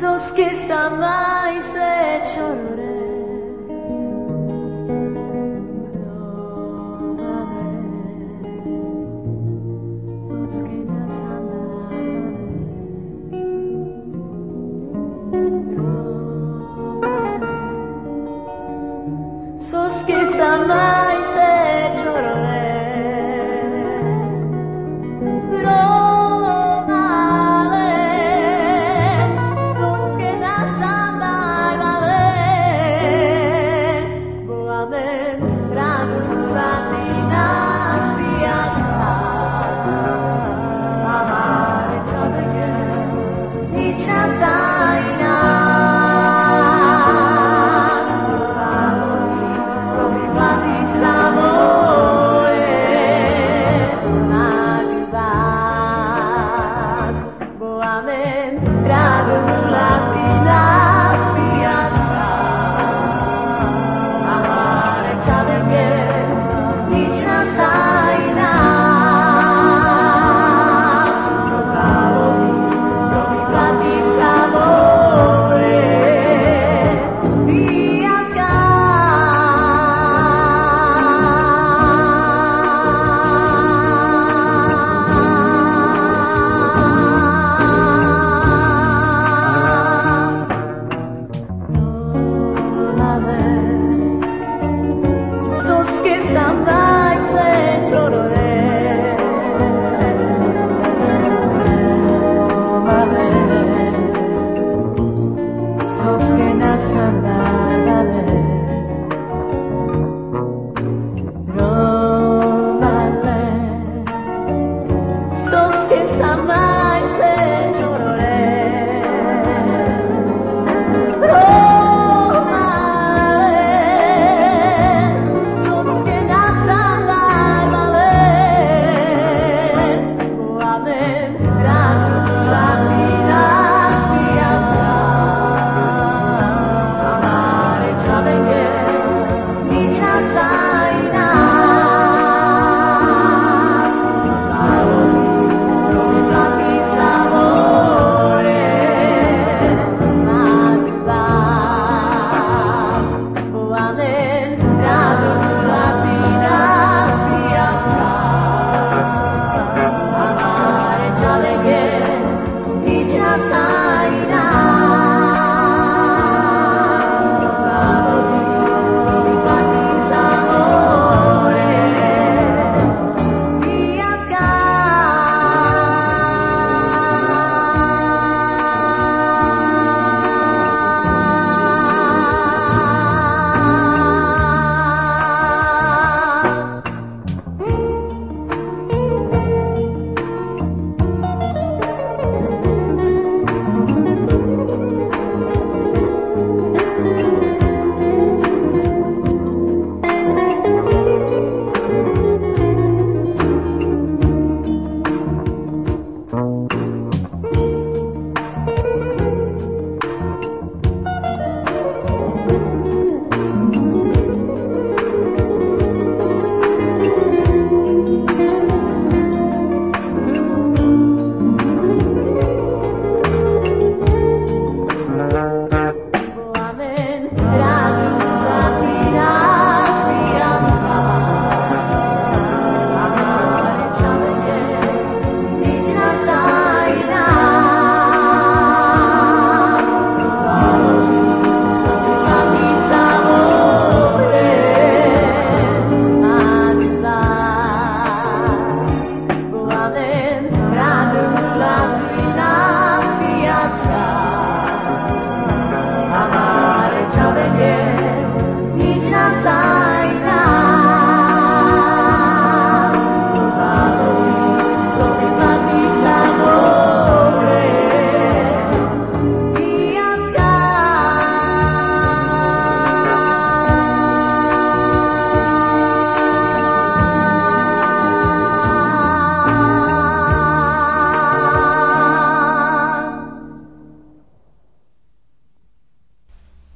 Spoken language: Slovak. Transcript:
Sos que amais é chorou.